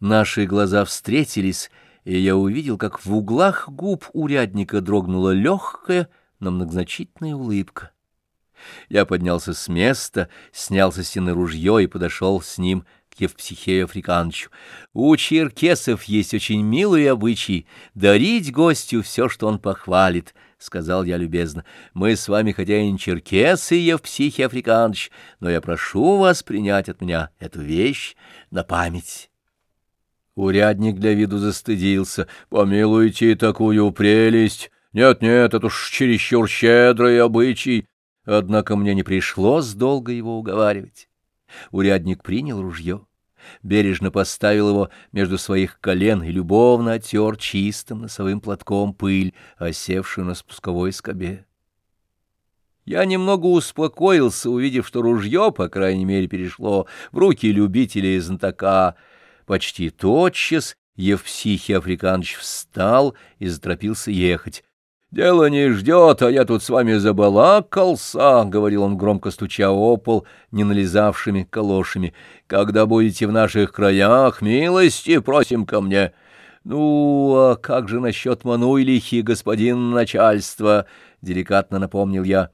Наши глаза встретились, и я увидел, как в углах губ урядника дрогнула легкая, но многозначительная улыбка. Я поднялся с места, снял со стены ружье и подошел с ним к Евпсихею Африкановичу. У черкесов есть очень милые обычаи дарить гостю все, что он похвалит, — сказал я любезно. Мы с вами хотя и не черкесы, Евпсихий Африканович, но я прошу вас принять от меня эту вещь на память. Урядник для виду застыдился. «Помилуйте такую прелесть! Нет-нет, это уж чересчур щедрый обычай!» Однако мне не пришлось долго его уговаривать. Урядник принял ружье, бережно поставил его между своих колен и любовно оттер чистым носовым платком пыль, осевшую на спусковой скобе. Я немного успокоился, увидев, что ружье, по крайней мере, перешло в руки любителей знатока. Почти тотчас Евпсихий Африканович встал и заторопился ехать. «Дело не ждет, а я тут с вами забалакался», — говорил он, громко стуча о пол, не нализавшими калошами. «Когда будете в наших краях, милости просим ко мне». «Ну, а как же насчет Мануйлихи, господин начальство?» — деликатно напомнил я.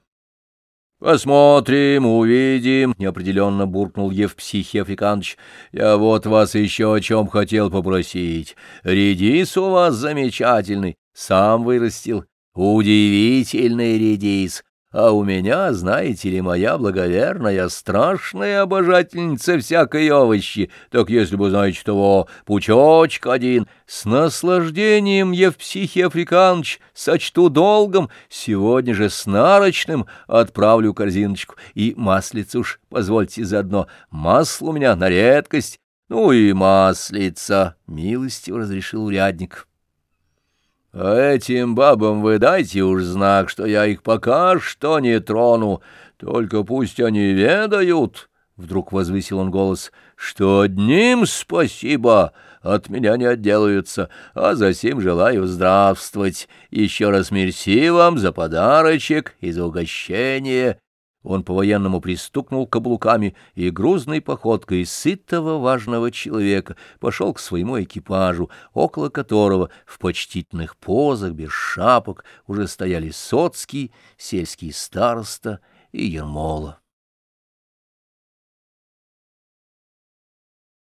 «Посмотрим, увидим», — неопределенно буркнул Евпсихий Африканович. «Я вот вас еще о чем хотел попросить. Редис у вас замечательный, сам вырастил». Удивительный редис, а у меня, знаете ли, моя благоверная, страшная обожательница всякой овощи, так если бы, знаете, того, пучочек один, с наслаждением Евпсихий Африканович сочту долгом, сегодня же с нарочным отправлю корзиночку, и маслица уж, позвольте заодно, масло у меня на редкость, ну и маслица, милостиво разрешил урядник. А этим бабам вы дайте уж знак, что я их пока что не трону, только пусть они ведают, — вдруг возвысил он голос, — что одним спасибо от меня не отделаются, а за сим желаю здравствовать. Еще раз мерси вам за подарочек и за угощение. Он по-военному пристукнул каблуками и грузной походкой сытого важного человека пошел к своему экипажу, около которого в почтительных позах, без шапок, уже стояли Соцкий, сельский староста и Ермола.